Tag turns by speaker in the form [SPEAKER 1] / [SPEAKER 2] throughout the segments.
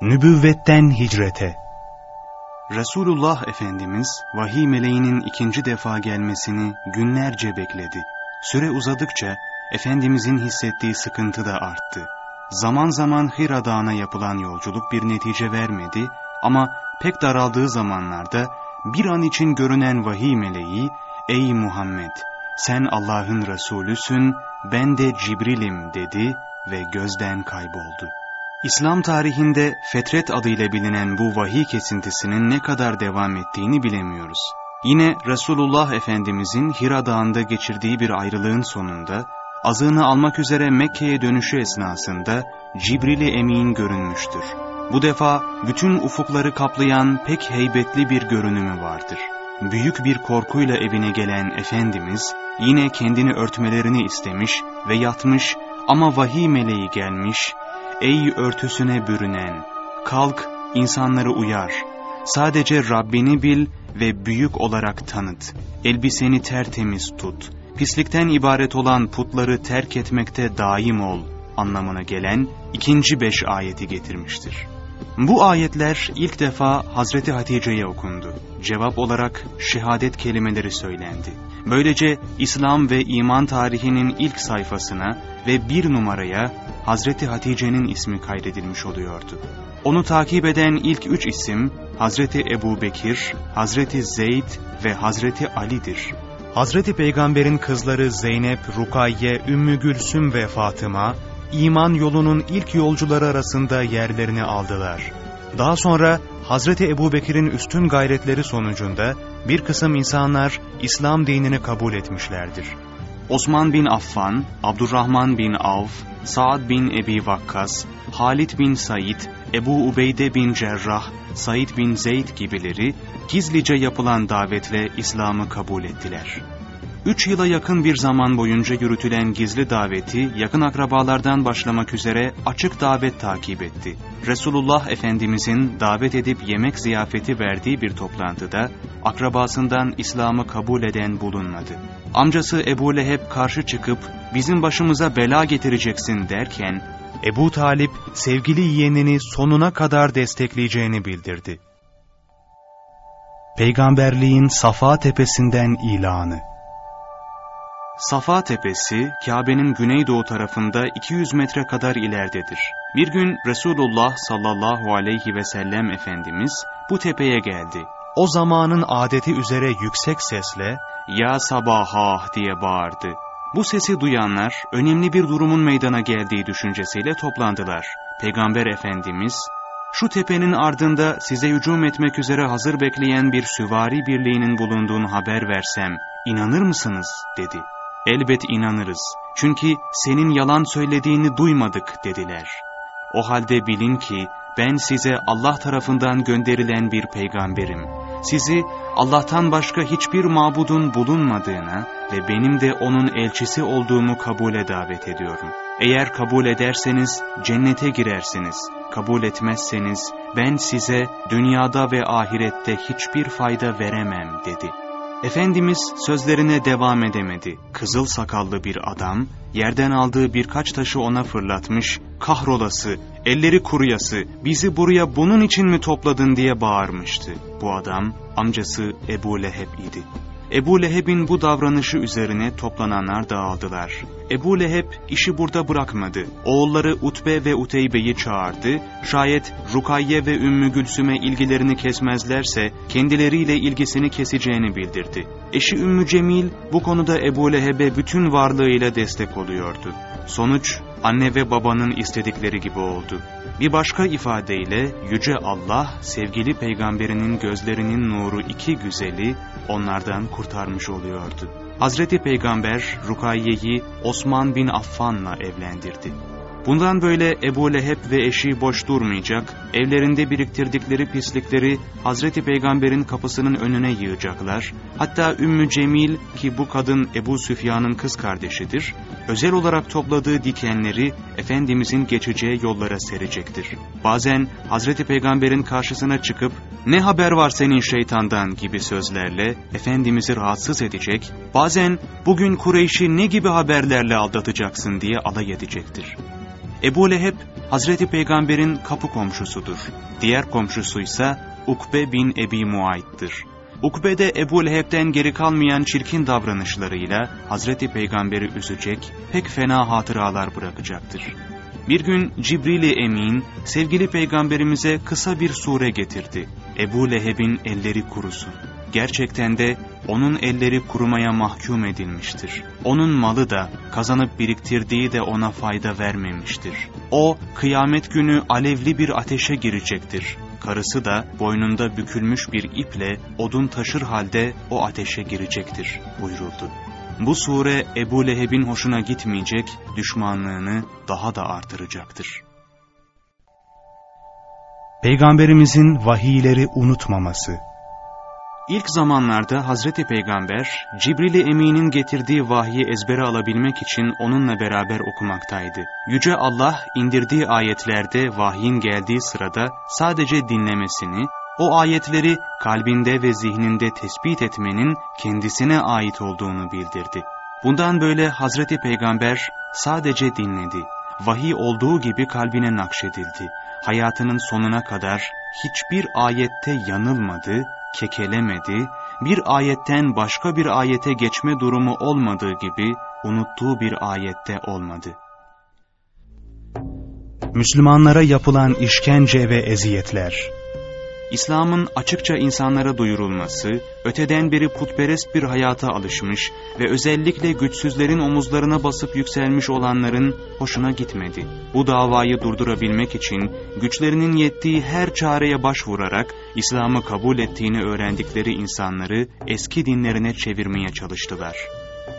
[SPEAKER 1] Nübüvvetten hicrete
[SPEAKER 2] Resulullah Efendimiz vahiy meleğinin ikinci defa gelmesini günlerce bekledi. Süre uzadıkça Efendimizin hissettiği sıkıntı da arttı. Zaman zaman Hira Dağı'na yapılan yolculuk bir netice vermedi ama pek daraldığı zamanlarda bir an için görünen vahiy meleği ''Ey Muhammed sen Allah'ın Resulüsün ben de Cibril'im'' dedi ve gözden kayboldu. İslam tarihinde fetret adıyla bilinen bu vahiy kesintisinin ne kadar devam ettiğini bilemiyoruz. Yine Resulullah Efendimizin Hira Dağı'nda geçirdiği bir ayrılığın sonunda, azığını almak üzere Mekke'ye dönüşü esnasında Cibril-i Emin görünmüştür. Bu defa bütün ufukları kaplayan pek heybetli bir görünümü vardır. Büyük bir korkuyla evine gelen Efendimiz, yine kendini örtmelerini istemiş ve yatmış ama vahiy meleği gelmiş, Ey örtüsüne bürünen! Kalk, insanları uyar. Sadece Rabbini bil ve büyük olarak tanıt. Elbiseni tertemiz tut. Pislikten ibaret olan putları terk etmekte daim ol anlamına gelen ikinci beş ayeti getirmiştir. Bu ayetler ilk defa Hazreti Hatice'ye okundu. Cevap olarak şehadet kelimeleri söylendi. Böylece İslam ve iman tarihinin ilk sayfasına ve bir numaraya Hazreti Hatice'nin ismi kaydedilmiş oluyordu. Onu takip eden ilk üç isim Hazreti Ebu Bekir, Hazreti Zeyd ve Hazreti Ali'dir.
[SPEAKER 1] Hazreti Peygamber'in kızları Zeynep, Rukayye, Ümmü Gülsüm ve Fatıma, iman yolunun ilk yolcuları arasında yerlerini aldılar. Daha sonra Hazreti Ebu Bekir'in üstün gayretleri sonucunda bir kısım insanlar İslam dinini kabul etmişlerdir.
[SPEAKER 2] Osman bin Affan, Abdurrahman bin Avf, Saad bin Ebi Vakkas, Halid bin Said, Ebu Ubeyde bin Cerrah, Said bin Zeyd gibileri gizlice yapılan davetle İslam'ı kabul ettiler. Üç yıla yakın bir zaman boyunca yürütülen gizli daveti yakın akrabalardan başlamak üzere açık davet takip etti. Resulullah Efendimizin davet edip yemek ziyafeti verdiği bir toplantıda akrabasından İslam'ı kabul eden bulunmadı. Amcası Ebu Leheb karşı çıkıp bizim başımıza bela getireceksin derken
[SPEAKER 1] Ebu Talip sevgili yeğenini sonuna kadar destekleyeceğini bildirdi. Peygamberliğin Safa tepesinden ilanı
[SPEAKER 2] Safa tepesi Kabe'nin güneydoğu tarafında 200 metre kadar ileridedir. Bir gün Resulullah sallallahu aleyhi ve sellem Efendimiz bu tepeye geldi.
[SPEAKER 1] O zamanın adeti üzere yüksek sesle
[SPEAKER 2] ''Ya sabahah'' diye bağırdı. Bu sesi duyanlar önemli bir durumun meydana geldiği düşüncesiyle toplandılar. Peygamber Efendimiz, ''Şu tepenin ardında size hücum etmek üzere hazır bekleyen bir süvari birliğinin bulunduğunu haber versem, inanır mısınız?'' dedi. Elbet inanırız. Çünkü senin yalan söylediğini duymadık dediler. O halde bilin ki ben size Allah tarafından gönderilen bir peygamberim. Sizi Allah'tan başka hiçbir mabudun bulunmadığına ve benim de onun elçisi olduğumu kabule davet ediyorum. Eğer kabul ederseniz cennete girersiniz. Kabul etmezseniz ben size dünyada ve ahirette hiçbir fayda veremem dedi.'' Efendimiz sözlerine devam edemedi. Kızıl sakallı bir adam yerden aldığı birkaç taşı ona fırlatmış, kahrolası, elleri kuruyası, bizi buraya bunun için mi topladın diye bağırmıştı. Bu adam amcası Ebu Leheb idi. Ebu Leheb'in bu davranışı üzerine toplananlar dağıldılar. Ebu Leheb işi burada bırakmadı. Oğulları Utbe ve Uteybe'yi çağırdı. Şayet Rukayye ve Ümmü Gülsüm'e ilgilerini kesmezlerse kendileriyle ilgisini keseceğini bildirdi. Eşi Ümmü Cemil bu konuda Ebu Leheb'e bütün varlığıyla destek oluyordu. Sonuç anne ve babanın istedikleri gibi oldu. Bir başka ifadeyle Yüce Allah sevgili peygamberinin gözlerinin nuru iki güzeli onlardan kurtarmış oluyordu. Hazreti Peygamber Rukayye'yi Osman bin Affan'la evlendirdi. Bundan böyle Ebu Leheb ve eşi boş durmayacak, evlerinde biriktirdikleri pislikleri Hazreti Peygamber'in kapısının önüne yığacaklar. Hatta Ümmü Cemil ki bu kadın Ebu Süfyan'ın kız kardeşidir, özel olarak topladığı dikenleri Efendimizin geçeceği yollara serecektir. Bazen Hazreti Peygamber'in karşısına çıkıp ne haber var senin şeytandan gibi sözlerle Efendimiz'i rahatsız edecek, bazen bugün Kureyş'i ne gibi haberlerle aldatacaksın diye alay edecektir. Ebu Leheb Hazreti Peygamber'in kapı komşusudur. Diğer komşusu ise Ukbe bin Ebi Muayt'tır. Ukbe de Ebu Leheb'den geri kalmayan çirkin davranışlarıyla Hazreti Peygamber'i üzecek, pek fena hatıralar bırakacaktır. Bir gün Cibril-i Emin sevgili peygamberimize kısa bir sure getirdi. Ebu Leheb'in elleri kurusun. Gerçekten de onun elleri kurumaya mahkum edilmiştir. Onun malı da kazanıp biriktirdiği de ona fayda vermemiştir. O kıyamet günü alevli bir ateşe girecektir. Karısı da boynunda bükülmüş bir iple odun taşır halde o ateşe girecektir buyuruldu. Bu sure Ebu Leheb'in hoşuna gitmeyecek, düşmanlığını daha da artıracaktır.
[SPEAKER 1] Peygamberimizin vahiyleri unutmaması
[SPEAKER 2] İlk zamanlarda Hazreti Peygamber, Cibril-i Emin'in getirdiği vahyi ezbere alabilmek için onunla beraber okumaktaydı. Yüce Allah indirdiği ayetlerde vahyin geldiği sırada sadece dinlemesini, o ayetleri kalbinde ve zihninde tespit etmenin kendisine ait olduğunu bildirdi. Bundan böyle Hazreti Peygamber sadece dinledi. Vahiy olduğu gibi kalbine nakşedildi. Hayatının sonuna kadar hiçbir ayette yanılmadı, kekelemedi, bir ayetten başka bir ayete geçme durumu olmadığı gibi unuttuğu bir ayette olmadı.
[SPEAKER 1] Müslümanlara yapılan işkence ve eziyetler
[SPEAKER 2] İslam'ın açıkça insanlara duyurulması, öteden beri putperest bir hayata alışmış ve özellikle güçsüzlerin omuzlarına basıp yükselmiş olanların hoşuna gitmedi. Bu davayı durdurabilmek için güçlerinin yettiği her çareye başvurarak İslam'ı kabul ettiğini öğrendikleri insanları eski dinlerine çevirmeye çalıştılar.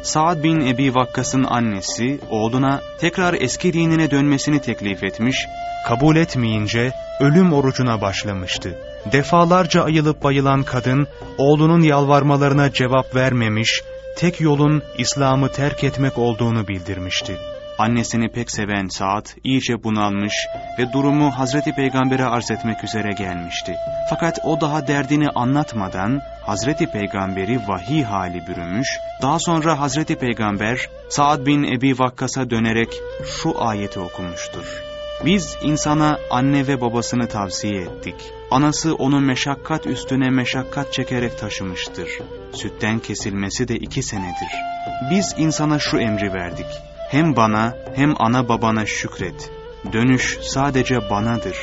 [SPEAKER 2] Saad bin Ebi Vakkas'ın annesi oğluna tekrar eski dinine dönmesini teklif etmiş,
[SPEAKER 1] kabul etmeyince ölüm orucuna başlamıştı. Defalarca ayılıp bayılan kadın oğlunun yalvarmalarına cevap vermemiş, tek yolun İslam'ı terk etmek olduğunu bildirmişti.
[SPEAKER 2] Annesini pek seven Saad iyice bunalmış ve durumu Hazreti Peygamber'e arz etmek üzere gelmişti. Fakat o daha derdini anlatmadan Hazreti Peygamber'i vahiy hali bürümüş, daha sonra Hazreti Peygamber Saad bin Ebi Vakkas'a dönerek şu ayeti okumuştur. Biz insana anne ve babasını tavsiye ettik. Anası onu meşakkat üstüne meşakkat çekerek taşımıştır. Sütten kesilmesi de iki senedir. Biz insana şu emri verdik. Hem bana hem ana babana şükret. Dönüş sadece banadır.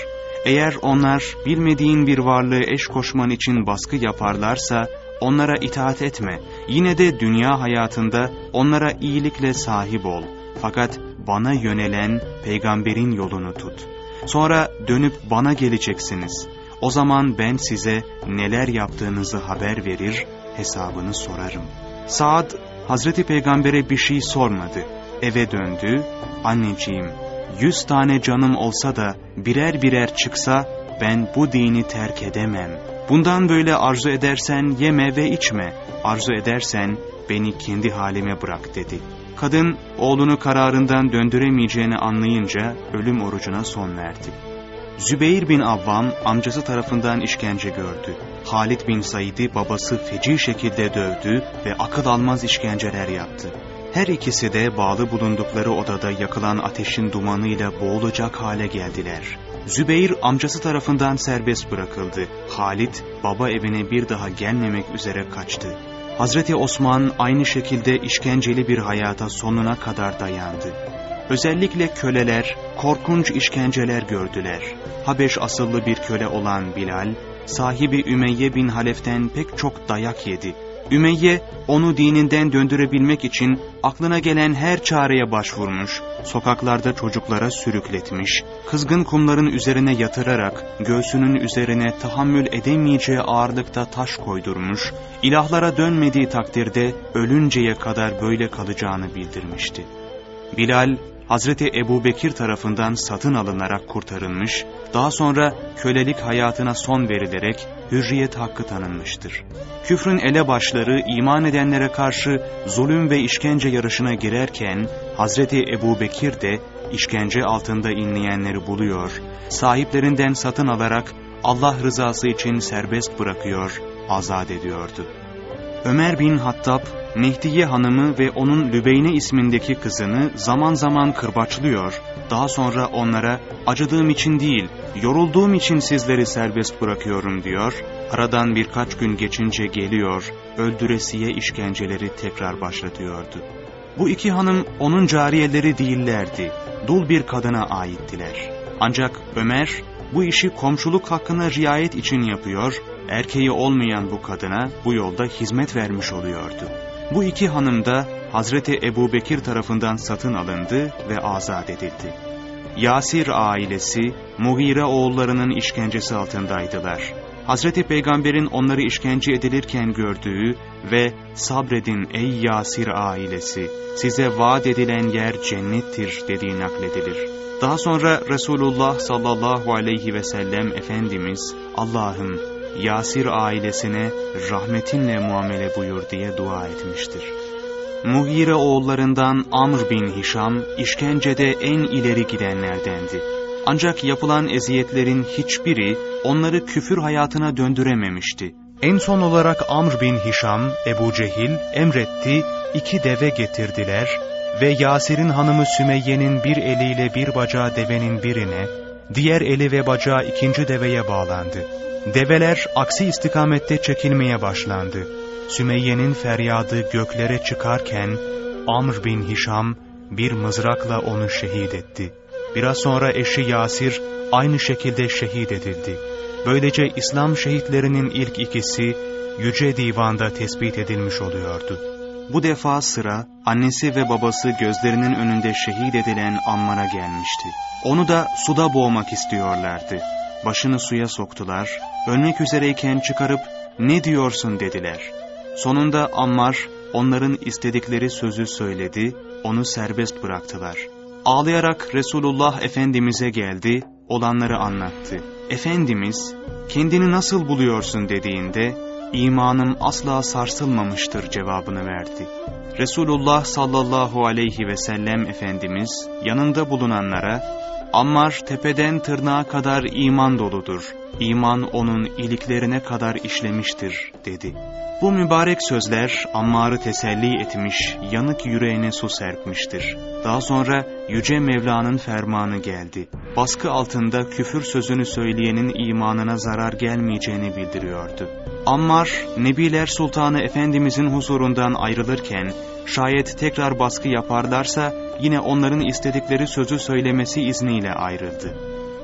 [SPEAKER 2] Eğer onlar bilmediğin bir varlığı eş koşman için baskı yaparlarsa onlara itaat etme. Yine de dünya hayatında onlara iyilikle sahip ol. Fakat bana yönelen peygamberin yolunu tut. Sonra dönüp bana geleceksiniz. O zaman ben size neler yaptığınızı haber verir, hesabını sorarım. Saad, Hazreti Peygamber'e bir şey sormadı. Eve döndü, anneciğim, yüz tane canım olsa da birer birer çıksa ben bu dini terk edemem. Bundan böyle arzu edersen yeme ve içme, arzu edersen beni kendi halime bırak dedi. Kadın oğlunu kararından döndüremeyeceğini anlayınca ölüm orucuna son verdi. Zübeyir bin Avvam amcası tarafından işkence gördü. Halid bin Said'i babası feci şekilde dövdü ve akıl almaz işkenceler yaptı. Her ikisi de bağlı bulundukları odada yakılan ateşin dumanıyla boğulacak hale geldiler. Zübeyir amcası tarafından serbest bırakıldı. Halit baba evine bir daha gelmemek üzere kaçtı. Hazreti Osman aynı şekilde işkenceli bir hayata sonuna kadar dayandı. Özellikle köleler korkunç işkenceler gördüler. Habeş asıllı bir köle olan Bilal, sahibi Ümeyye bin Halef'ten pek çok dayak yedi. Ümeyye onu dininden döndürebilmek için aklına gelen her çareye başvurmuş, sokaklarda çocuklara sürükletmiş, kızgın kumların üzerine yatırarak göğsünün üzerine tahammül edemeyeceği ağırlıkta taş koydurmuş, ilahlara dönmediği takdirde ölünceye kadar böyle kalacağını bildirmişti. Bilal Hazreti Ebu Bekir tarafından satın alınarak kurtarılmış, daha sonra kölelik hayatına son verilerek hürriyet hakkı tanınmıştır. Küfrün elebaşları iman edenlere karşı zulüm ve işkence yarışına girerken, Hazreti Ebu Bekir de işkence altında inleyenleri buluyor, sahiplerinden satın alarak Allah rızası için serbest bırakıyor, azat ediyordu. Ömer bin Hattab, Mehdiye hanımı ve onun Lübeyne ismindeki kızını zaman zaman kırbaçlıyor, Daha sonra onlara acıdığım için değil, yorulduğum için sizleri serbest bırakıyorum diyor. Aradan birkaç gün geçince geliyor, öldüresiye işkenceleri tekrar başlatıyordu. Bu iki hanım onun cariyeleri değillerdi, dul bir kadına aittiler. Ancak Ömer bu işi komşuluk hakkına riayet için yapıyor, erkeği olmayan bu kadına bu yolda hizmet vermiş oluyordu. Bu iki hanım da Hazreti Ebu Bekir tarafından satın alındı ve azat edildi. Yasir ailesi Mughire oğullarının işkencesi altındaydılar. Hazreti Peygamber'in onları işkence edilirken gördüğü ve sabredin ey Yasir ailesi size vaat edilen yer cennettir dediği nakledilir. Daha sonra Resulullah sallallahu aleyhi ve sellem Efendimiz Allah'ım Yasir ailesine rahmetinle muamele buyur diye dua etmiştir. Muhire oğullarından Amr bin Hişam işkencede en ileri gidenlerdendi. Ancak yapılan eziyetlerin hiçbiri onları küfür hayatına döndürememişti.
[SPEAKER 1] En son olarak Amr bin Hişam, Ebu Cehil emretti, iki deve getirdiler ve Yasir'in hanımı Sümeyye'nin bir eliyle bir bacağı devenin birine, diğer eli ve bacağı ikinci deveye bağlandı. Develer aksi istikamette çekilmeye başlandı. Sümeyye'nin feryadı göklere çıkarken Amr bin Hişam bir mızrakla onu şehit etti. Biraz sonra eşi Yasir aynı şekilde şehit edildi. Böylece İslam şehitlerinin ilk ikisi Yüce Divan'da tespit edilmiş oluyordu.
[SPEAKER 2] Bu defa sıra annesi ve babası gözlerinin önünde şehit edilen Ammar'a gelmişti. Onu da suda boğmak istiyorlardı. Başını suya soktular, ölmek üzereyken çıkarıp ne diyorsun dediler. Sonunda Ammar onların istedikleri sözü söyledi, onu serbest bıraktılar. Ağlayarak Resulullah Efendimiz'e geldi, olanları anlattı. Efendimiz, kendini nasıl buluyorsun dediğinde, imanım asla sarsılmamıştır cevabını verdi. Resulullah sallallahu aleyhi ve sellem Efendimiz yanında bulunanlara, Ammar tepeden tırnağa kadar iman doludur, iman onun iliklerine kadar işlemiştir dedi. Bu mübarek sözler Ammar'ı teselli etmiş, yanık yüreğine su serpmiştir. Daha sonra Yüce Mevla'nın fermanı geldi. Baskı altında küfür sözünü söyleyenin imanına zarar gelmeyeceğini bildiriyordu. Ammar, Nebiler Sultanı Efendimizin huzurundan ayrılırken, şayet tekrar baskı yaparlarsa yine onların istedikleri sözü söylemesi izniyle ayrıldı.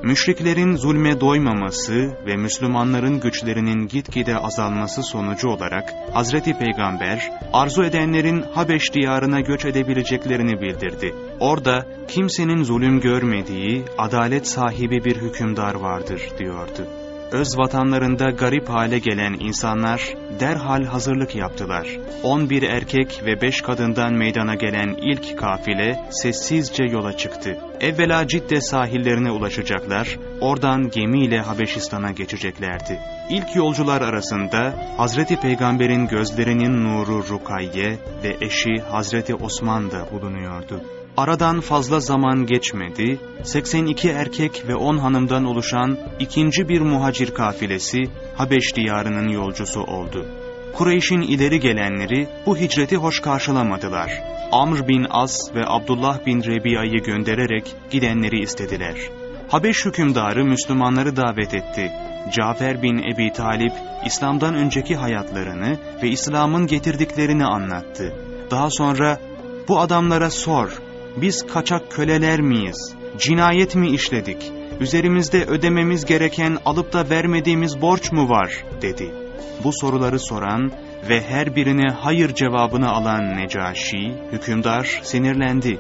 [SPEAKER 2] Müşriklerin zulme doymaması ve Müslümanların güçlerinin gitgide azalması sonucu olarak Hazreti Peygamber arzu edenlerin Habeş diyarına göç edebileceklerini bildirdi. Orada kimsenin zulüm görmediği adalet sahibi bir hükümdar vardır diyordu öz vatanlarında garip hale gelen insanlar derhal hazırlık yaptılar. 11 erkek ve 5 kadından meydana gelen ilk kafile sessizce yola çıktı. Evvela Cidde sahillerine ulaşacaklar, oradan gemiyle Habeşistan'a geçeceklerdi. İlk yolcular arasında Hazreti Peygamber'in gözlerinin nuru Rukayye ve eşi Hazreti Osman da bulunuyordu. Aradan fazla zaman geçmedi, 82 erkek ve 10 hanımdan oluşan ikinci bir muhacir kafilesi Habeş diyarının yolcusu oldu. Kureyş'in ileri gelenleri bu hicreti hoş karşılamadılar. Amr bin As ve Abdullah bin Rebiya'yı göndererek gidenleri istediler. Habeş hükümdarı Müslümanları davet etti. Cafer bin Ebi Talip, İslam'dan önceki hayatlarını ve İslam'ın getirdiklerini anlattı. Daha sonra, bu adamlara sor, biz kaçak köleler miyiz? Cinayet mi işledik? Üzerimizde ödememiz gereken alıp da vermediğimiz borç mu var? dedi. Bu soruları soran ve her birine hayır cevabını alan Necaşi, hükümdar sinirlendi.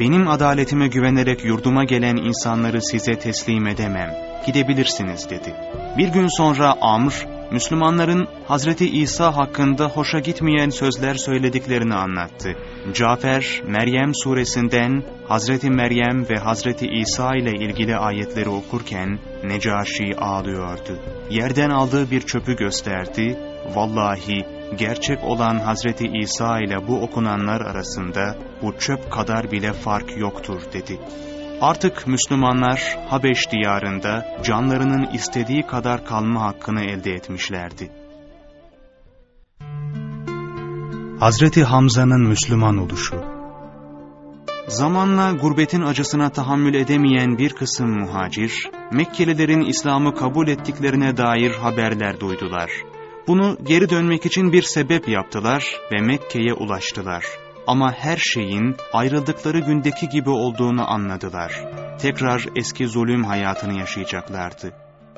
[SPEAKER 2] Benim adaletime güvenerek yurduma gelen insanları size teslim edemem. Gidebilirsiniz dedi. Bir gün sonra Amr, Müslümanların Hazreti İsa hakkında hoşa gitmeyen sözler söylediklerini anlattı. Cafer, Meryem suresinden Hazreti Meryem ve Hazreti İsa ile ilgili ayetleri okurken Necaşi ağlıyordu. Yerden aldığı bir çöpü gösterdi. Vallahi gerçek olan Hazreti İsa ile bu okunanlar arasında bu çöp kadar bile fark yoktur dedi. Artık Müslümanlar Habeş diyarında canlarının istediği kadar kalma hakkını elde etmişlerdi.
[SPEAKER 1] Hazreti Hamza'nın Müslüman oluşu
[SPEAKER 2] Zamanla gurbetin acısına tahammül edemeyen bir kısım muhacir, Mekkelilerin İslam'ı kabul ettiklerine dair haberler duydular. Bunu geri dönmek için bir sebep yaptılar ve Mekke'ye ulaştılar. Ama her şeyin ayrıldıkları gündeki gibi olduğunu anladılar. Tekrar eski zulüm hayatını yaşayacaklardı.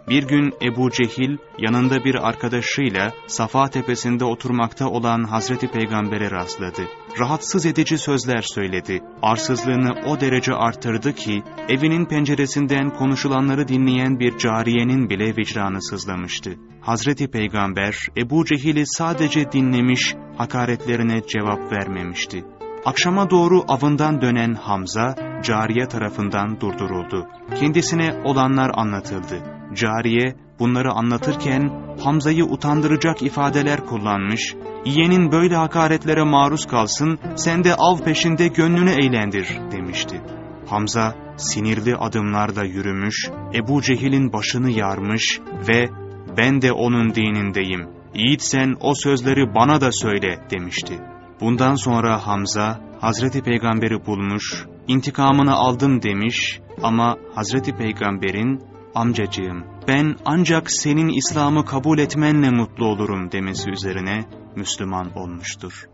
[SPEAKER 2] Bir gün Ebu Cehil yanında bir arkadaşıyla Safa tepesinde oturmakta olan Hazreti Peygamber'e rastladı. Rahatsız edici sözler söyledi. Arsızlığını o derece arttırdı ki evinin penceresinden konuşulanları dinleyen bir cariyenin bile vicdanı sızlamıştı. Hazreti Peygamber Ebu Cehil'i sadece dinlemiş, hakaretlerine cevap vermemişti. Akşama doğru avından dönen Hamza, cariye tarafından durduruldu. Kendisine olanlar anlatıldı. Cariye bunları anlatırken Hamza'yı utandıracak ifadeler kullanmış, yeğenin böyle hakaretlere maruz kalsın, sen de av peşinde gönlünü eğlendir demişti. Hamza sinirli adımlarla yürümüş, Ebu Cehil'in başını yarmış ve ben de onun dinindeyim, yiğit sen o sözleri bana da söyle demişti. Bundan sonra Hamza, Hazreti Peygamber'i bulmuş, intikamını aldım demiş ama Hazreti Peygamber'in, amcacığım ben ancak senin İslam'ı kabul etmenle mutlu olurum demesi üzerine Müslüman olmuştur.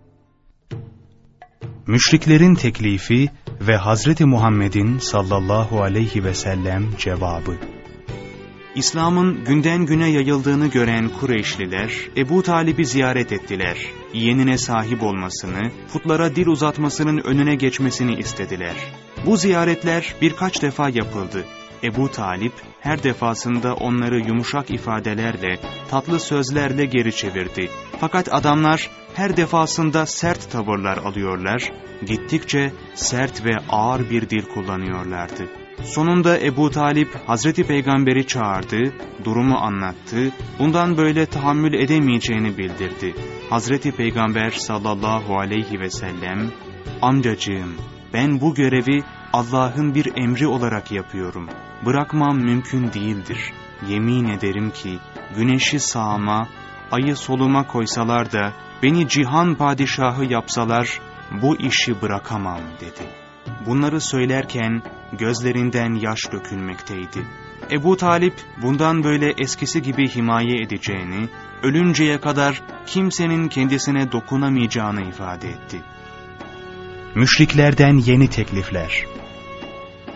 [SPEAKER 1] Müşriklerin teklifi ve Hazreti Muhammed'in sallallahu aleyhi ve sellem cevabı
[SPEAKER 2] İslam'ın günden güne yayıldığını gören Kureyşliler Ebu Talib'i ziyaret ettiler. Yeğenine sahip olmasını, putlara dil uzatmasının önüne geçmesini istediler. Bu ziyaretler birkaç defa yapıldı. Ebu Talip her defasında onları yumuşak ifadelerle, tatlı sözlerle geri çevirdi. Fakat adamlar her defasında sert tavırlar alıyorlar, gittikçe sert ve ağır bir dil kullanıyorlardı. Sonunda Ebu Talip Hazreti Peygamber'i çağırdı, durumu anlattı, bundan böyle tahammül edemeyeceğini bildirdi. Hazreti Peygamber sallallahu aleyhi ve sellem, amcacığım ben bu görevi Allah'ın bir emri olarak yapıyorum. Bırakmam mümkün değildir. Yemin ederim ki güneşi sağıma, ayı soluma koysalar da beni cihan padişahı yapsalar bu işi bırakamam dedi.'' Bunları söylerken gözlerinden yaş dökülmekteydi. Ebu Talip bundan böyle eskisi gibi himaye edeceğini, ölünceye kadar kimsenin kendisine dokunamayacağını ifade etti.
[SPEAKER 1] Müşriklerden yeni teklifler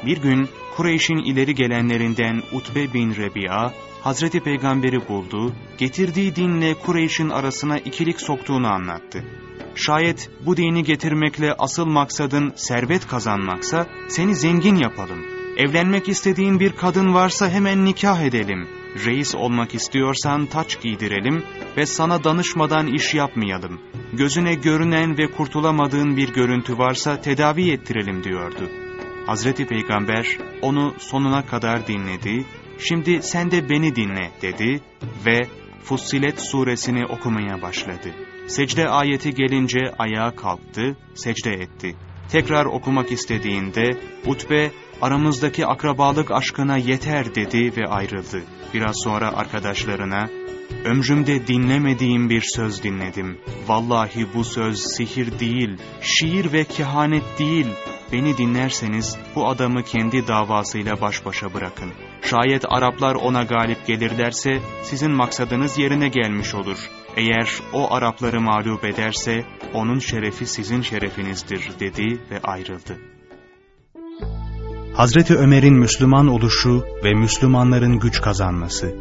[SPEAKER 2] Bir gün Kureyş'in ileri gelenlerinden Utbe bin Rebi'a, Hazreti Peygamber'i buldu, getirdiği dinle Kureyş'in arasına ikilik soktuğunu anlattı. Şayet bu dini getirmekle asıl maksadın servet kazanmaksa seni zengin yapalım. Evlenmek istediğin bir kadın varsa hemen nikah edelim. Reis olmak istiyorsan taç giydirelim ve sana danışmadan iş yapmayalım. Gözüne görünen ve kurtulamadığın bir görüntü varsa tedavi ettirelim diyordu. Hazreti Peygamber onu sonuna kadar dinledi. Şimdi sen de beni dinle dedi ve Fussilet suresini okumaya başladı. Secde ayeti gelince ayağa kalktı, secde etti. Tekrar okumak istediğinde Utbe aramızdaki akrabalık aşkına yeter dedi ve ayrıldı. Biraz sonra arkadaşlarına ömrümde dinlemediğim bir söz dinledim. Vallahi bu söz sihir değil, şiir ve kehanet değil. Beni dinlerseniz bu adamı kendi davasıyla baş başa bırakın. Şayet Araplar ona galip gelirlerse sizin maksadınız yerine gelmiş olur. Eğer o Arapları mağlup ederse onun şerefi sizin şerefinizdir dedi ve ayrıldı.
[SPEAKER 1] Hazreti Ömer'in Müslüman oluşu ve Müslümanların güç kazanması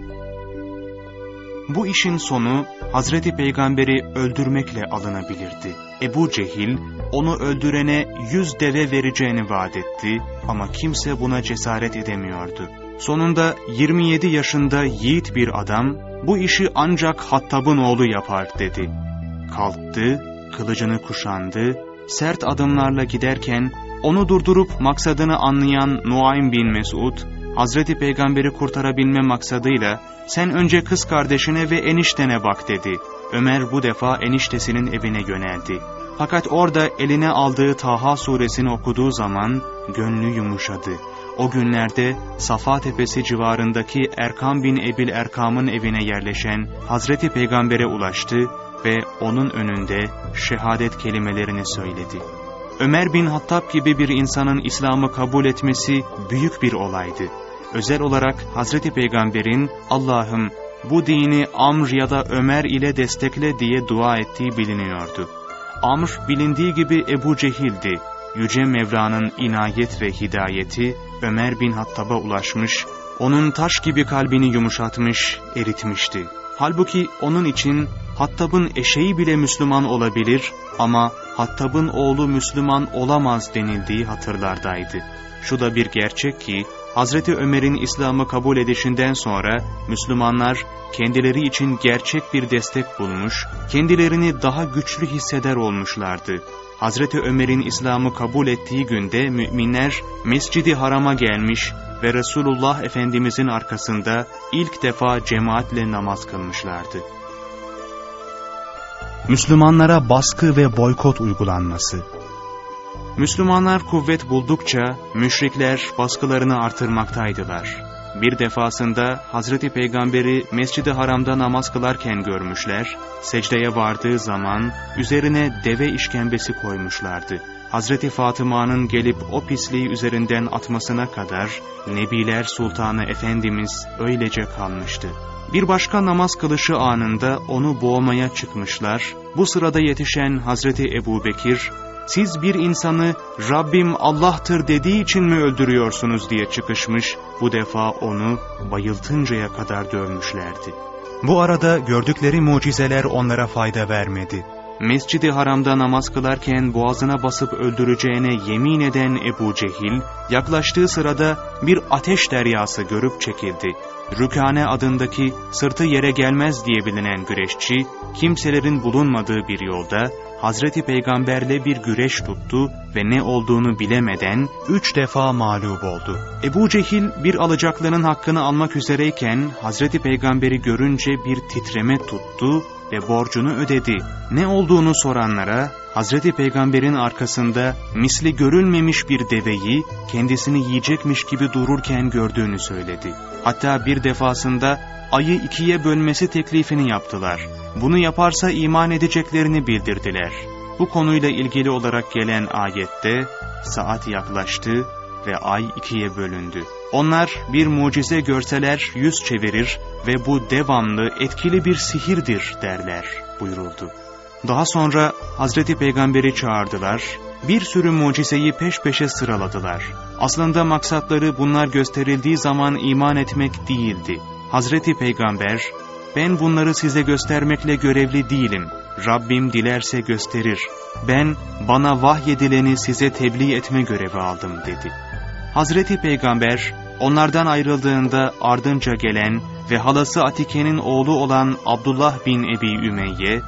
[SPEAKER 2] Bu işin sonu Hazreti Peygamber'i öldürmekle alınabilirdi. Ebu Cehil onu öldürene yüz deve vereceğini vaat etti ama kimse buna cesaret edemiyordu. Sonunda 27 yaşında yiğit bir adam bu işi ancak Hattab'ın oğlu yapar dedi. Kalktı, kılıcını kuşandı, sert adımlarla giderken onu durdurup maksadını anlayan Nuaym bin Mesud, Hazreti Peygamber'i kurtarabilme maksadıyla sen önce kız kardeşine ve eniştene bak dedi. Ömer bu defa eniştesinin evine yöneldi. Fakat orada eline aldığı Taha suresini okuduğu zaman gönlü yumuşadı. O günlerde Safa Tepesi civarındaki Erkam bin Ebil Erkam'ın evine yerleşen Hazreti Peygamber'e ulaştı ve onun önünde şehadet kelimelerini söyledi. Ömer bin Hattab gibi bir insanın İslam'ı kabul etmesi büyük bir olaydı. Özel olarak Hazreti Peygamber'in Allah'ım bu dini Amr ya da Ömer ile destekle diye dua ettiği biliniyordu. Amr bilindiği gibi Ebu Cehil'di. Yüce Mevla'nın inayet ve hidayeti Ömer bin Hattab'a ulaşmış, onun taş gibi kalbini yumuşatmış, eritmişti. Halbuki onun için Hattab'ın eşeği bile Müslüman olabilir ama Hattab'ın oğlu Müslüman olamaz denildiği hatırlardaydı. Şu da bir gerçek ki Hazreti Ömer'in İslam'ı kabul edişinden sonra Müslümanlar kendileri için gerçek bir destek bulmuş, kendilerini daha güçlü hisseder olmuşlardı. Hazreti Ömer'in İslam'ı kabul ettiği günde müminler Mescidi Haram'a gelmiş ve Resulullah Efendimizin arkasında ilk defa cemaatle namaz kılmışlardı.
[SPEAKER 1] Müslümanlara baskı ve boykot uygulanması
[SPEAKER 2] Müslümanlar kuvvet buldukça müşrikler baskılarını artırmaktaydılar. Bir defasında Hazreti Peygamberi Mescid-i Haram'da namaz kılarken görmüşler, secdeye vardığı zaman üzerine deve işkembesi koymuşlardı. Hazreti Fatıma'nın gelip o pisliği üzerinden atmasına kadar Nebiler Sultanı Efendimiz öylece kalmıştı. Bir başka namaz kılışı anında onu boğmaya çıkmışlar. Bu sırada yetişen Hazreti Ebu Bekir, siz bir insanı Rabbim Allah'tır dediği için mi öldürüyorsunuz diye çıkışmış, bu defa onu bayıltıncaya kadar dövmüşlerdi.
[SPEAKER 1] Bu arada gördükleri mucizeler onlara fayda vermedi.
[SPEAKER 2] Mescidi haramda namaz kılarken boğazına basıp öldüreceğine yemin eden Ebu Cehil, yaklaştığı sırada bir ateş deryası görüp çekildi. Rükane adındaki sırtı yere gelmez diye bilinen güreşçi, kimselerin bulunmadığı bir yolda Hazreti Peygamberle bir güreş tuttu ve ne olduğunu bilemeden üç defa mağlup oldu. Ebu Cehil bir alacaklının hakkını almak üzereyken Hazreti Peygamberi görünce bir titreme tuttu ve borcunu ödedi. Ne olduğunu soranlara Hazreti Peygamber'in arkasında misli görülmemiş bir deveyi kendisini yiyecekmiş gibi dururken gördüğünü söyledi. Hatta bir defasında ayı ikiye bölmesi teklifini yaptılar. Bunu yaparsa iman edeceklerini bildirdiler. Bu konuyla ilgili olarak gelen ayette saat yaklaştı ve ay ikiye bölündü. Onlar bir mucize görseler yüz çevirir ve bu devamlı etkili bir sihirdir derler buyuruldu. Daha sonra Hazreti Peygamber'i çağırdılar, bir sürü mucizeyi peş peşe sıraladılar. Aslında maksatları bunlar gösterildiği zaman iman etmek değildi. Hazreti Peygamber, ben bunları size göstermekle görevli değilim. Rabbim dilerse gösterir. Ben bana vahyedileni size tebliğ etme görevi aldım dedi. Hazreti Peygamber onlardan ayrıldığında ardınca gelen ve halası Atike'nin oğlu olan Abdullah bin Ebi Ümeyye,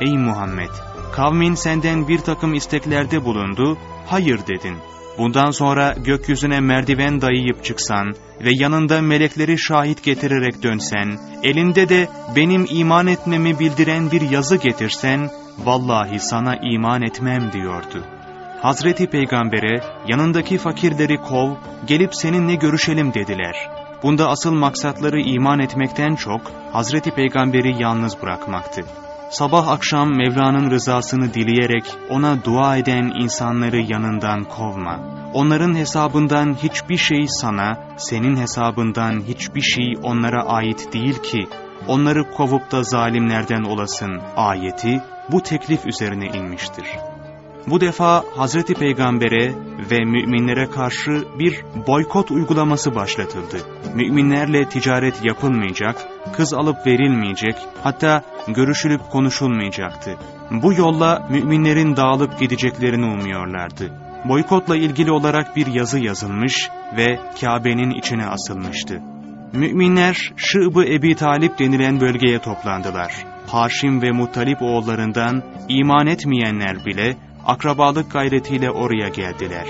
[SPEAKER 2] Ey Muhammed! Kavmin senden bir takım isteklerde bulundu, hayır dedin. Bundan sonra gökyüzüne merdiven dayayıp çıksan ve yanında melekleri şahit getirerek dönsen, elinde de benim iman etmemi bildiren bir yazı getirsen, vallahi sana iman etmem diyordu. Hazreti Peygamber'e yanındaki fakirleri kov, gelip seninle görüşelim dediler. Bunda asıl maksatları iman etmekten çok Hazreti Peygamber'i yalnız bırakmaktı. Sabah akşam Mevla'nın rızasını dileyerek ona dua eden insanları yanından kovma. Onların hesabından hiçbir şey sana, senin hesabından hiçbir şey onlara ait değil ki, onları kovup da zalimlerden olasın ayeti bu teklif üzerine inmiştir. Bu defa Hazreti Peygamber'e ve müminlere karşı bir boykot uygulaması başlatıldı. Müminlerle ticaret yapılmayacak, kız alıp verilmeyecek, hatta görüşülüp konuşulmayacaktı. Bu yolla müminlerin dağılıp gideceklerini umuyorlardı. Boykotla ilgili olarak bir yazı yazılmış ve Kabe'nin içine asılmıştı. Müminler Şıbı Ebi Talip denilen bölgeye toplandılar. Haşim ve Muttalip oğullarından iman etmeyenler bile akrabalık gayretiyle oraya geldiler.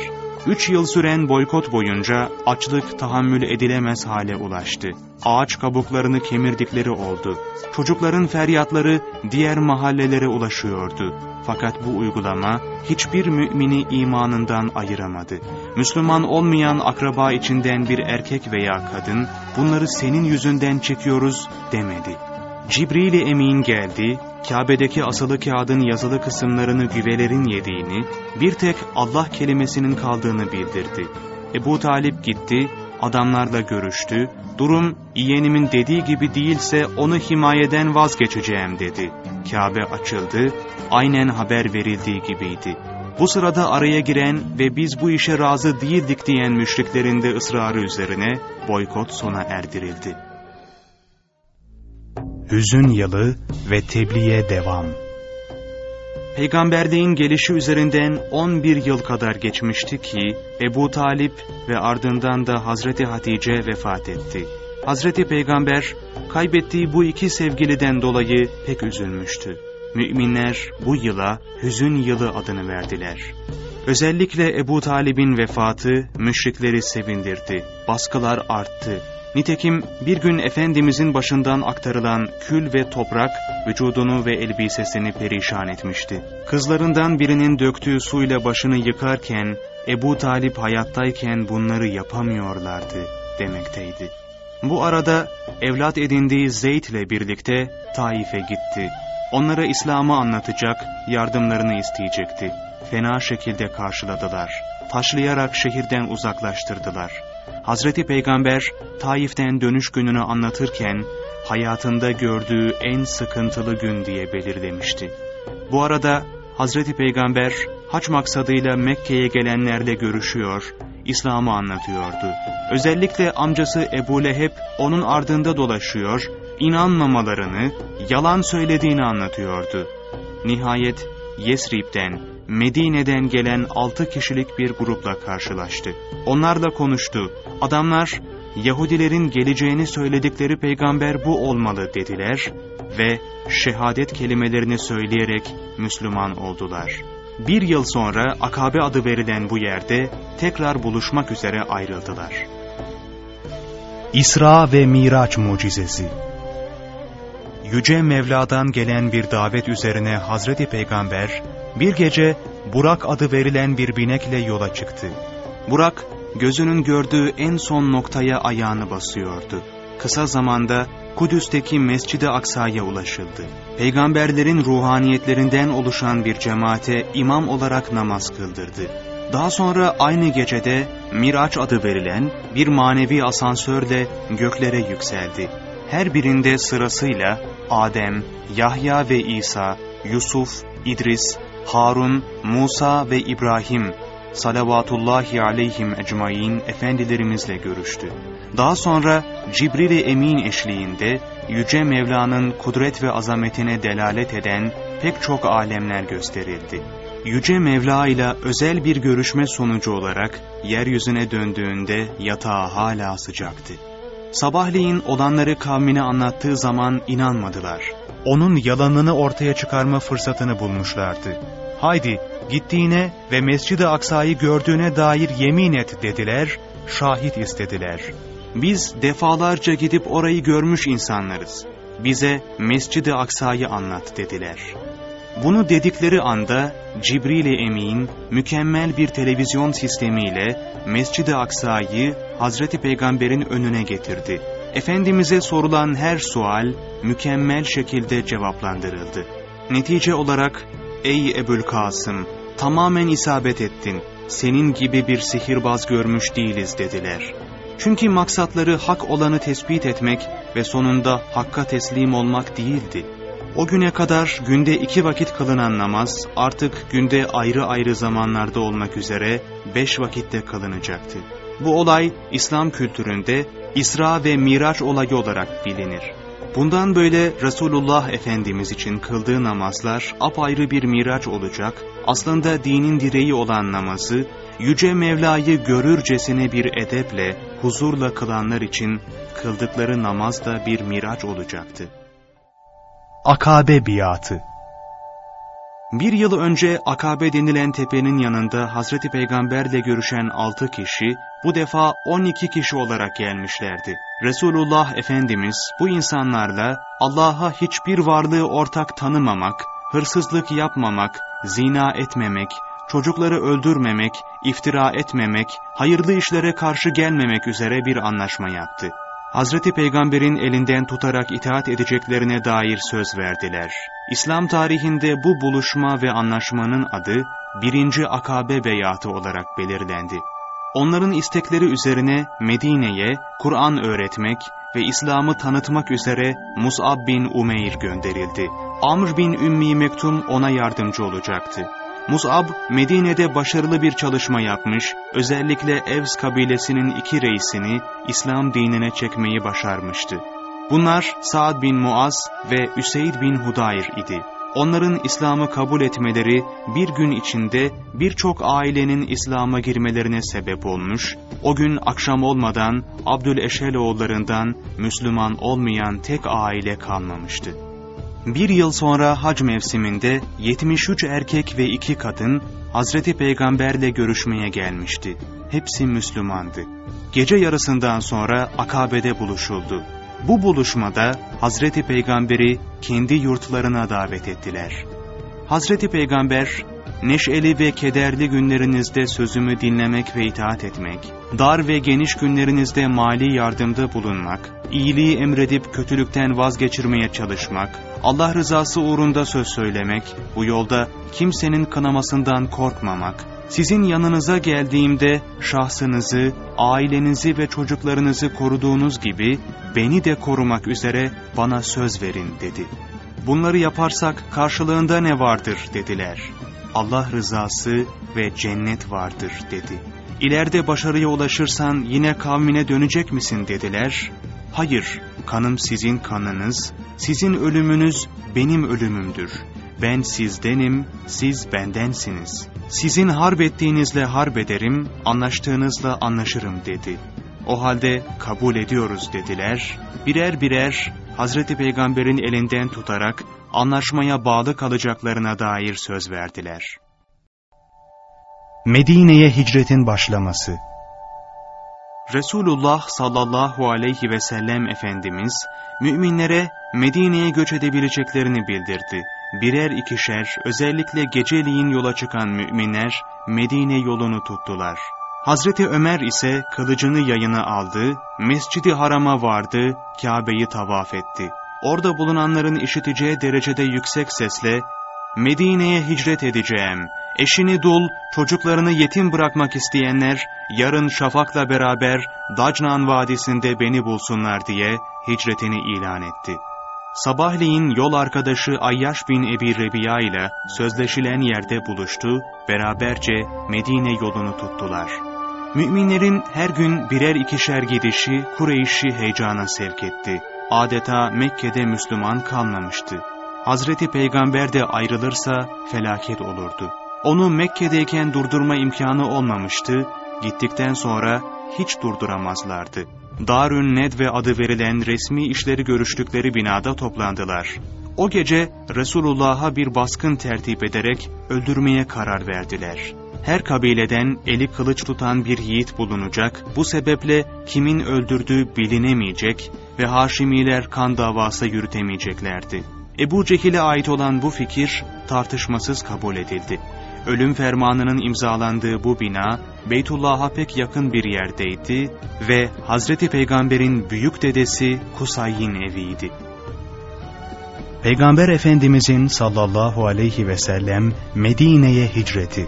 [SPEAKER 2] Üç yıl süren boykot boyunca açlık tahammül edilemez hale ulaştı. Ağaç kabuklarını kemirdikleri oldu. Çocukların feryatları diğer mahallelere ulaşıyordu. Fakat bu uygulama hiçbir mümini imanından ayıramadı. Müslüman olmayan akraba içinden bir erkek veya kadın bunları senin yüzünden çekiyoruz demedi. Cibril-i Emin geldi, Kabe'deki asılı kağıdın yazılı kısımlarını güvelerin yediğini, bir tek Allah kelimesinin kaldığını bildirdi. Ebu Talip gitti, adamlarla görüştü, durum yeğenimin dediği gibi değilse onu himayeden vazgeçeceğim dedi. Kabe açıldı, aynen haber verildiği gibiydi. Bu sırada araya giren ve biz bu işe razı değildik diyen müşriklerin de ısrarı üzerine boykot sona erdirildi.
[SPEAKER 1] Hüzün yılı ve tebliğe devam.
[SPEAKER 2] Peygamberliğin gelişi üzerinden 11 yıl kadar geçmişti ki Ebu Talip ve ardından da Hazreti Hatice vefat etti. Hazreti Peygamber kaybettiği bu iki sevgiliden dolayı pek üzülmüştü. Müminler bu yıla hüzün yılı adını verdiler. Özellikle Ebu Talib'in vefatı müşrikleri sevindirdi. Baskılar arttı. Nitekim bir gün Efendimizin başından aktarılan kül ve toprak vücudunu ve elbisesini perişan etmişti. Kızlarından birinin döktüğü suyla başını yıkarken Ebu Talip hayattayken bunları yapamıyorlardı demekteydi. Bu arada evlat edindiği Zeyd ile birlikte Taif'e gitti. Onlara İslam'ı anlatacak, yardımlarını isteyecekti. Fena şekilde karşıladılar. Taşlayarak şehirden uzaklaştırdılar. Hazreti Peygamber Taif'ten dönüş gününü anlatırken hayatında gördüğü en sıkıntılı gün diye belirlemişti. Bu arada Hazreti Peygamber haç maksadıyla Mekke'ye gelenlerle görüşüyor, İslam'ı anlatıyordu. Özellikle amcası Ebu Leheb onun ardında dolaşıyor, inanmamalarını, yalan söylediğini anlatıyordu. Nihayet Yesrib'den, Medine'den gelen altı kişilik bir grupla karşılaştı. Onlarla konuştu. Adamlar, Yahudilerin geleceğini söyledikleri peygamber bu olmalı dediler ve şehadet kelimelerini söyleyerek Müslüman oldular. Bir yıl sonra Akabe adı verilen bu yerde tekrar buluşmak üzere ayrıldılar.
[SPEAKER 1] İsra ve Miraç mucizesi Yüce Mevla'dan gelen bir davet üzerine Hazreti Peygamber bir gece Burak adı verilen bir binekle yola çıktı.
[SPEAKER 2] Burak gözünün gördüğü en son noktaya ayağını basıyordu. Kısa zamanda Kudüs'teki Mescid-i Aksa'ya ulaşıldı. Peygamberlerin ruhaniyetlerinden oluşan bir cemaate imam olarak namaz kıldırdı. Daha sonra aynı gecede Miraç adı verilen bir manevi asansörle göklere yükseldi. Her birinde sırasıyla Adem, Yahya ve İsa, Yusuf, İdris, Harun, Musa ve İbrahim salavatullahi aleyhim ecmain efendilerimizle görüştü. Daha sonra Cibril-i Emin eşliğinde Yüce Mevla'nın kudret ve azametine delalet eden pek çok alemler gösterildi. Yüce Mevla ile özel bir görüşme sonucu olarak yeryüzüne döndüğünde yatağı hala sıcaktı. Sabahleyin olanları kavmine anlattığı zaman inanmadılar.
[SPEAKER 1] Onun yalanını ortaya çıkarma fırsatını bulmuşlardı. Haydi gittiğine ve Mescid-i Aksa'yı gördüğüne dair yemin et dediler, şahit istediler.
[SPEAKER 2] Biz defalarca gidip orayı görmüş insanlarız. Bize Mescid-i Aksa'yı anlat dediler. Bunu dedikleri anda Cibril-i Emin mükemmel bir televizyon sistemiyle Mescid-i Aksa'yı Hazreti Peygamber'in önüne getirdi. Efendimiz'e sorulan her sual mükemmel şekilde cevaplandırıldı. Netice olarak ''Ey Ebul Kasım, tamamen isabet ettin, senin gibi bir sihirbaz görmüş değiliz.'' dediler. Çünkü maksatları hak olanı tespit etmek ve sonunda hakka teslim olmak değildi. O güne kadar günde iki vakit kılınan namaz artık günde ayrı ayrı zamanlarda olmak üzere beş vakitte kılınacaktı. Bu olay İslam kültüründe İsra ve Miraç olayı olarak bilinir. Bundan böyle Resulullah Efendimiz için kıldığı namazlar apayrı bir miraç olacak, aslında dinin direği olan namazı, Yüce Mevla'yı görürcesine bir edeple, huzurla kılanlar için kıldıkları namaz da bir miraç olacaktı.
[SPEAKER 1] Akabe Biatı
[SPEAKER 2] Bir yıl önce Akabe denilen tepenin yanında Hazreti Peygamberle görüşen altı kişi, bu defa on iki kişi olarak gelmişlerdi. Resulullah Efendimiz bu insanlarla Allah'a hiçbir varlığı ortak tanımamak, hırsızlık yapmamak, zina etmemek, çocukları öldürmemek, iftira etmemek, hayırlı işlere karşı gelmemek üzere bir anlaşma yaptı. Hazreti Peygamber'in elinden tutarak itaat edeceklerine dair söz verdiler. İslam tarihinde bu buluşma ve anlaşmanın adı birinci Akabe Beyatı olarak belirlendi. Onların istekleri üzerine Medine'ye Kur'an öğretmek ve İslam'ı tanıtmak üzere Mus'ab bin Umeyr gönderildi. Amr bin Ümmi Mektum ona yardımcı olacaktı. Mus'ab, Medine'de başarılı bir çalışma yapmış, özellikle Evs kabilesinin iki reisini İslam dinine çekmeyi başarmıştı. Bunlar Sa'd bin Muaz ve Üseyd bin Hudayr idi. Onların İslam'ı kabul etmeleri bir gün içinde birçok ailenin İslam'a girmelerine sebep olmuş, o gün akşam olmadan Abdüleşeloğullarından Müslüman olmayan tek aile kalmamıştı. Bir yıl sonra hac mevsiminde 73 erkek ve 2 kadın Hazreti Peygamberle görüşmeye gelmişti. Hepsi Müslümandı. Gece yarısından sonra Akabe'de buluşuldu. Bu buluşmada Hazreti Peygamber'i kendi yurtlarına davet ettiler. Hazreti Peygamber, neşeli ve kederli günlerinizde sözümü dinlemek ve itaat etmek, dar ve geniş günlerinizde mali yardımda bulunmak, iyiliği emredip kötülükten vazgeçirmeye çalışmak, Allah rızası uğrunda söz söylemek, bu yolda kimsenin kınamasından korkmamak, sizin yanınıza geldiğimde şahsınızı, ailenizi ve çocuklarınızı koruduğunuz gibi beni de korumak üzere bana söz verin dedi. Bunları yaparsak karşılığında ne vardır dediler. Allah rızası ve cennet vardır dedi. İleride başarıya ulaşırsan yine kavmine dönecek misin dediler. Hayır, kanım sizin kanınız, sizin ölümünüz benim ölümümdür. Ben sizdenim, siz bendensiniz. Sizin harp ettiğinizle harp ederim, anlaştığınızla anlaşırım dedi. O halde kabul ediyoruz dediler. Birer birer Hazreti Peygamber'in elinden tutarak anlaşmaya bağlı kalacaklarına dair söz verdiler.
[SPEAKER 1] Medine'ye hicretin başlaması
[SPEAKER 2] Resulullah sallallahu aleyhi ve sellem Efendimiz, müminlere Medine'ye göç edebileceklerini bildirdi. Birer ikişer, özellikle geceliğin yola çıkan müminler Medine yolunu tuttular. Hazreti Ömer ise kılıcını yayına aldı, Mescidi Haram'a vardı, Kabe'yi tavaf etti. Orada bulunanların işiteceği derecede yüksek sesle, Medine'ye hicret edeceğim, eşini dul, çocuklarını yetim bırakmak isteyenler, yarın şafakla beraber Dacnan Vadisi'nde beni bulsunlar diye hicretini ilan etti. Sabahleyin yol arkadaşı Ayyaş bin Ebi Rebiya ile sözleşilen yerde buluştu, beraberce Medine yolunu tuttular. Müminlerin her gün birer ikişer gidişi Kureyş'i heyecana sevk etti. Adeta Mekke'de Müslüman kalmamıştı. Hazreti Peygamber de ayrılırsa felaket olurdu. Onu Mekke'deyken durdurma imkanı olmamıştı, gittikten sonra hiç durduramazlardı. Darün Nedve adı verilen resmi işleri görüştükleri binada toplandılar. O gece Resulullah'a bir baskın tertip ederek öldürmeye karar verdiler. Her kabileden eli kılıç tutan bir yiğit bulunacak, bu sebeple kimin öldürdüğü bilinemeyecek ve Haşimiler kan davası yürütemeyeceklerdi. Ebu Cehil'e ait olan bu fikir tartışmasız kabul edildi. Ölüm fermanının imzalandığı bu bina Beytullah'a pek yakın bir yerdeydi ve Hazreti Peygamber'in büyük dedesi Kusay'ın eviydi.
[SPEAKER 1] Peygamber Efendimizin sallallahu aleyhi ve sellem Medine'ye hicreti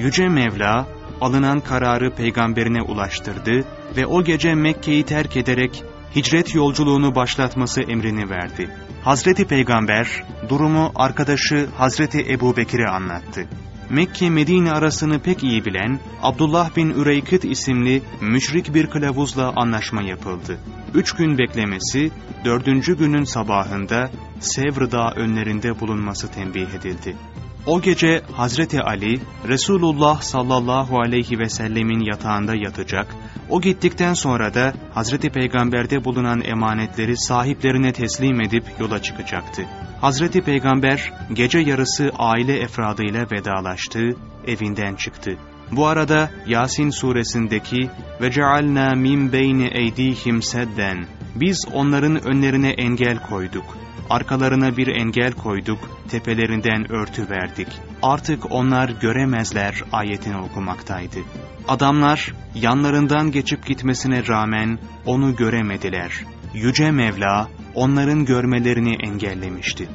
[SPEAKER 2] Yüce Mevla alınan kararı peygamberine ulaştırdı ve o gece Mekke'yi terk ederek hicret yolculuğunu başlatması emrini verdi. Hazreti Peygamber durumu arkadaşı Hazreti Ebu Bekir'e anlattı. Mekke-Medine arasını pek iyi bilen Abdullah bin Üreykıt isimli müşrik bir kılavuzla anlaşma yapıldı. Üç gün beklemesi, dördüncü günün sabahında Sevr Dağı önlerinde bulunması tembih edildi. O gece Hazreti Ali, Resulullah sallallahu aleyhi ve sellemin yatağında yatacak, o gittikten sonra da Hazreti Peygamber'de bulunan emanetleri sahiplerine teslim edip yola çıkacaktı. Hazreti Peygamber gece yarısı aile efradıyla vedalaştı, evinden çıktı. Bu arada Yasin suresindeki ve cealna min beyni eydihim sedden biz onların önlerine engel koyduk. Arkalarına bir engel koyduk, tepelerinden örtü verdik. Artık onlar göremezler ayetini okumaktaydı. Adamlar yanlarından geçip gitmesine rağmen onu göremediler. Yüce Mevla onların görmelerini engellemişti.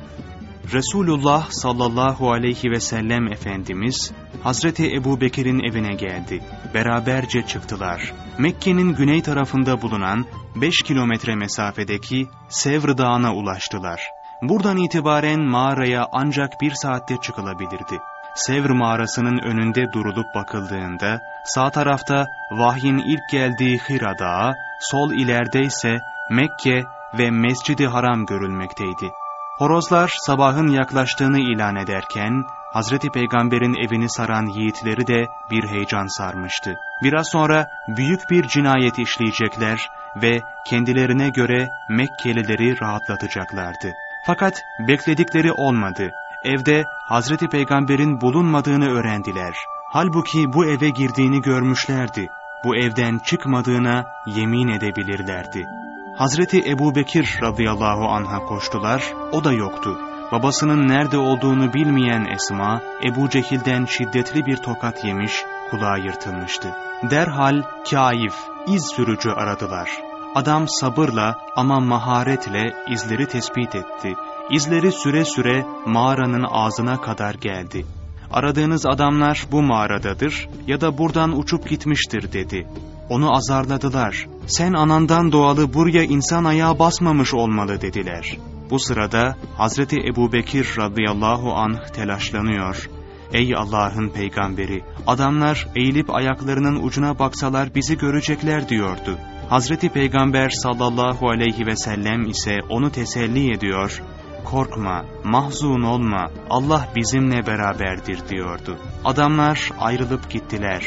[SPEAKER 2] Resulullah sallallahu aleyhi ve sellem Efendimiz Hazreti Ebu Bekir'in evine geldi. Beraberce çıktılar. Mekke'nin güney tarafında bulunan 5 kilometre mesafedeki Sevr Dağı'na ulaştılar. Buradan itibaren mağaraya ancak bir saatte çıkılabilirdi. Sevr mağarasının önünde durulup bakıldığında sağ tarafta vahyin ilk geldiği Hira Dağı, sol ileride ise Mekke ve Mescid-i Haram görülmekteydi. Horozlar sabahın yaklaştığını ilan ederken, Hazreti Peygamber'in evini saran yiğitleri de bir heyecan sarmıştı. Biraz sonra büyük bir cinayet işleyecekler ve kendilerine göre Mekkelileri rahatlatacaklardı. Fakat bekledikleri olmadı. Evde Hazreti Peygamber'in bulunmadığını öğrendiler. Halbuki bu eve girdiğini görmüşlerdi. Bu evden çıkmadığına yemin edebilirlerdi. Hazreti Ebu Bekir radıyallahu anh'a koştular, o da yoktu. Babasının nerede olduğunu bilmeyen Esma, Ebu Cehil'den şiddetli bir tokat yemiş, kulağı yırtılmıştı. Derhal kaif, iz sürücü aradılar. Adam sabırla ama maharetle izleri tespit etti. İzleri süre süre mağaranın ağzına kadar geldi. Aradığınız adamlar bu mağaradadır ya da buradan uçup gitmiştir dedi. Onu azarladılar. Sen anandan doğalı buraya insan ayağı basmamış olmalı dediler. Bu sırada Hazreti Ebu Bekir radıyallahu anh telaşlanıyor. Ey Allah'ın peygamberi! Adamlar eğilip ayaklarının ucuna baksalar bizi görecekler diyordu. Hazreti Peygamber sallallahu aleyhi ve sellem ise onu teselli ediyor. Korkma, mahzun olma, Allah bizimle beraberdir diyordu. Adamlar ayrılıp gittiler.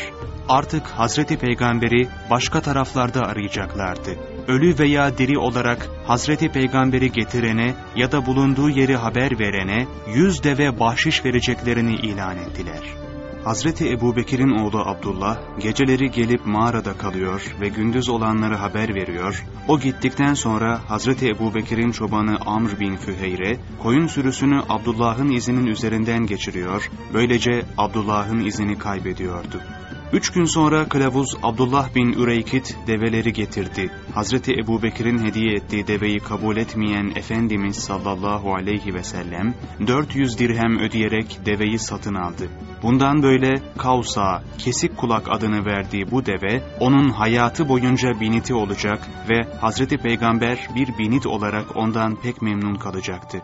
[SPEAKER 2] Artık Hazreti Peygamber'i başka taraflarda arayacaklardı. Ölü veya diri olarak Hazreti Peygamber'i getirene ya da bulunduğu yeri haber verene yüz deve bahşiş vereceklerini ilan ettiler. Hazreti Ebubekir'in oğlu Abdullah geceleri gelip mağarada kalıyor ve gündüz olanları haber veriyor. O gittikten sonra Hazreti Ebubekir'in çobanı Amr bin Füheyre koyun sürüsünü Abdullah'ın izinin üzerinden geçiriyor. Böylece Abdullah'ın izini kaybediyordu. Üç gün sonra kılavuz Abdullah bin Üreykit develeri getirdi. Hazreti Ebu Bekir'in hediye ettiği deveyi kabul etmeyen Efendimiz sallallahu aleyhi ve sellem 400 dirhem ödeyerek deveyi satın aldı. Bundan böyle Kavsa, kesik kulak adını verdiği bu deve onun hayatı boyunca biniti olacak ve Hazreti Peygamber bir binit olarak ondan pek memnun kalacaktı.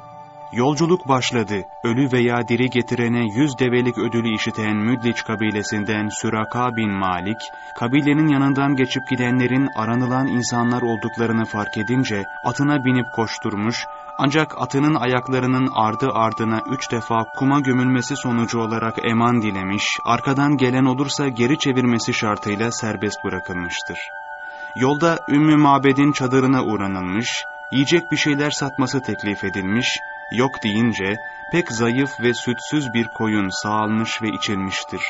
[SPEAKER 2] Yolculuk başladı. Ölü veya diri getirene yüz develik ödülü işiten Müdliç kabilesinden Süraka bin Malik, kabilenin yanından geçip gidenlerin aranılan insanlar olduklarını fark edince atına binip koşturmuş, ancak atının ayaklarının ardı ardına üç defa kuma gömülmesi sonucu olarak eman dilemiş, arkadan gelen olursa geri çevirmesi şartıyla serbest bırakılmıştır. Yolda Ümmü Mabed'in çadırına uğranılmış, yiyecek bir şeyler satması teklif edilmiş, yok deyince pek zayıf ve sütsüz bir koyun sağalmış ve içilmiştir.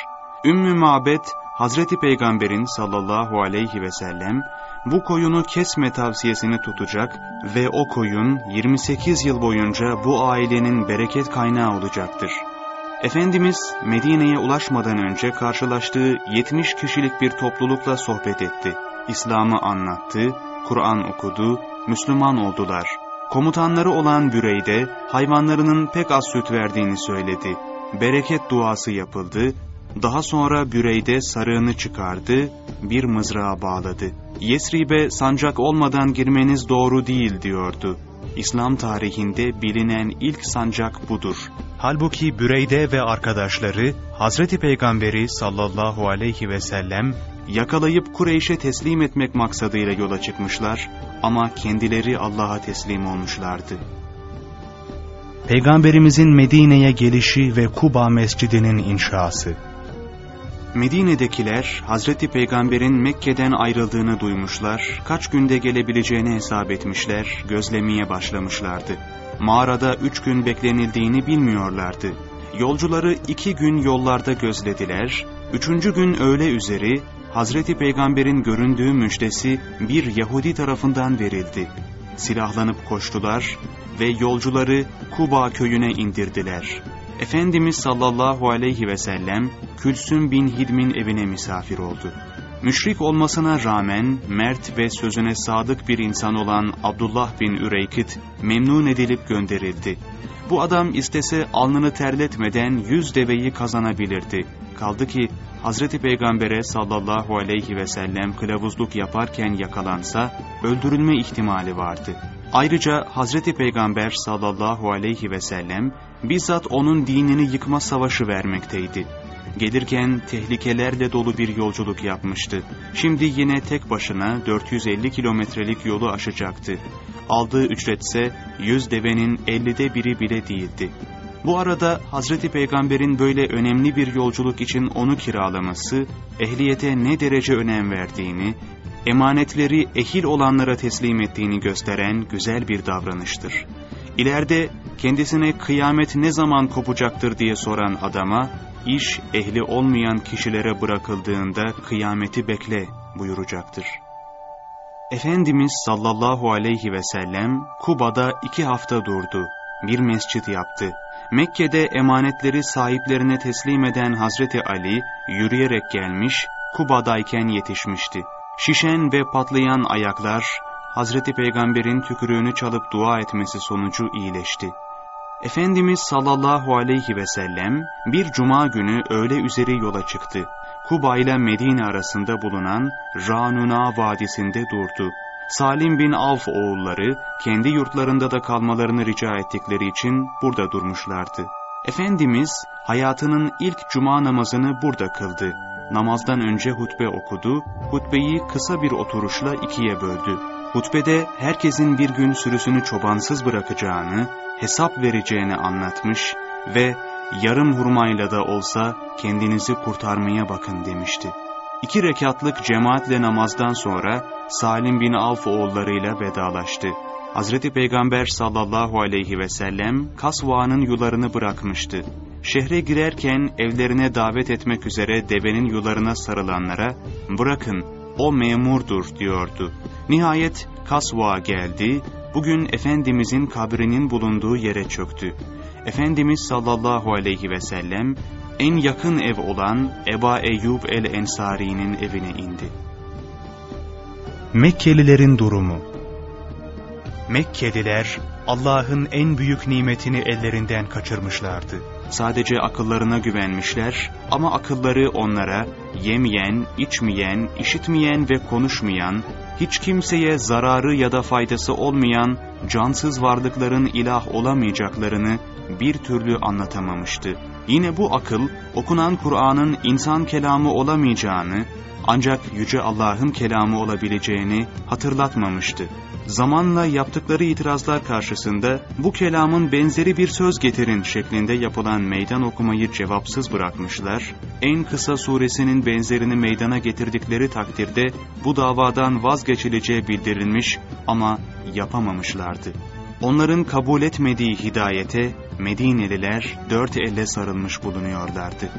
[SPEAKER 2] Ümmü Mabed, Hazreti Peygamber'in sallallahu aleyhi ve sellem bu koyunu kesme tavsiyesini tutacak ve o koyun 28 yıl boyunca bu ailenin bereket kaynağı olacaktır. Efendimiz Medine'ye ulaşmadan önce karşılaştığı 70 kişilik bir toplulukla sohbet etti. İslam'ı anlattı, Kur'an okudu, Müslüman oldular. Komutanları olan Büreyde hayvanlarının pek az süt verdiğini söyledi. Bereket duası yapıldı. Daha sonra Büreyde sarığını çıkardı, bir mızrağa bağladı. Yesrib'e sancak olmadan girmeniz doğru değil diyordu. İslam tarihinde bilinen ilk sancak budur.
[SPEAKER 1] Halbuki Büreyde ve arkadaşları Hazreti Peygamberi sallallahu aleyhi ve sellem
[SPEAKER 2] yakalayıp Kureyş'e teslim etmek maksadıyla yola çıkmışlar ama kendileri Allah'a teslim olmuşlardı.
[SPEAKER 1] Peygamberimizin Medine'ye gelişi ve Kuba Mescidi'nin inşası
[SPEAKER 2] Medine'dekiler Hazreti Peygamber'in Mekke'den ayrıldığını duymuşlar, kaç günde gelebileceğini hesap etmişler, gözlemeye başlamışlardı. Mağarada üç gün beklenildiğini bilmiyorlardı. Yolcuları iki gün yollarda gözlediler, üçüncü gün öğle üzeri Hazreti Peygamber'in göründüğü müjdesi bir Yahudi tarafından verildi. Silahlanıp koştular ve yolcuları Kuba köyüne indirdiler. Efendimiz sallallahu aleyhi ve sellem Külsüm bin Hidm'in evine misafir oldu. Müşrik olmasına rağmen mert ve sözüne sadık bir insan olan Abdullah bin Üreykit memnun edilip gönderildi. Bu adam istese alnını terletmeden yüz deveyi kazanabilirdi. Kaldı ki Hazreti Peygamber'e sallallahu aleyhi ve sellem kılavuzluk yaparken yakalansa öldürülme ihtimali vardı. Ayrıca Hazreti Peygamber sallallahu aleyhi ve sellem bizzat onun dinini yıkma savaşı vermekteydi. Gelirken tehlikelerle dolu bir yolculuk yapmıştı. Şimdi yine tek başına 450 kilometrelik yolu aşacaktı. Aldığı ücretse 100 devenin 50'de biri bile değildi. Bu arada Hazreti Peygamber'in böyle önemli bir yolculuk için onu kiralaması, ehliyete ne derece önem verdiğini, emanetleri ehil olanlara teslim ettiğini gösteren güzel bir davranıştır. İleride kendisine kıyamet ne zaman kopacaktır diye soran adama, iş ehli olmayan kişilere bırakıldığında kıyameti bekle buyuracaktır. Efendimiz sallallahu aleyhi ve sellem Kuba'da iki hafta durdu, bir mescit yaptı. Mekke'de emanetleri sahiplerine teslim eden Hazreti Ali yürüyerek gelmiş, Kuba'dayken yetişmişti. Şişen ve patlayan ayaklar, Hazreti Peygamber'in tükürüğünü çalıp dua etmesi sonucu iyileşti. Efendimiz sallallahu aleyhi ve sellem bir cuma günü öğle üzeri yola çıktı. Kuba ile Medine arasında bulunan Ranuna Vadisi'nde durdu. Salim bin Avf oğulları kendi yurtlarında da kalmalarını rica ettikleri için burada durmuşlardı. Efendimiz hayatının ilk cuma namazını burada kıldı. Namazdan önce hutbe okudu, hutbeyi kısa bir oturuşla ikiye böldü. Hutbede herkesin bir gün sürüsünü çobansız bırakacağını, hesap vereceğini anlatmış ve yarım hurmayla da olsa kendinizi kurtarmaya bakın demişti. İki rekatlık cemaatle namazdan sonra Salim bin Avf oğullarıyla vedalaştı. Hazreti Peygamber sallallahu aleyhi ve sellem Kasva'nın yularını bırakmıştı. Şehre girerken evlerine davet etmek üzere devenin yularına sarılanlara bırakın o memurdur diyordu. Nihayet Kasva geldi, bugün Efendimizin kabrinin bulunduğu yere çöktü. Efendimiz sallallahu aleyhi ve sellem en yakın ev olan Eba Eyyub el-Ensari'nin evine indi.
[SPEAKER 1] Mekkelilerin durumu Mekkeliler Allah'ın en büyük nimetini ellerinden kaçırmışlardı.
[SPEAKER 2] Sadece akıllarına güvenmişler ama akılları onlara yemeyen, içmeyen, işitmeyen ve konuşmayan, hiç kimseye zararı ya da faydası olmayan cansız varlıkların ilah olamayacaklarını bir türlü anlatamamıştı. Yine bu akıl okunan Kur'an'ın insan kelamı olamayacağını ancak Yüce Allah'ın kelamı olabileceğini hatırlatmamıştı. Zamanla yaptıkları itirazlar karşısında bu kelamın benzeri bir söz getirin şeklinde yapılan meydan okumayı cevapsız bırakmışlar, en kısa suresinin benzerini meydana getirdikleri takdirde bu davadan vazgeçileceği bildirilmiş ama yapamamışlardı. Onların kabul etmediği hidayete Medineliler dört elle sarılmış bulunuyorlardı.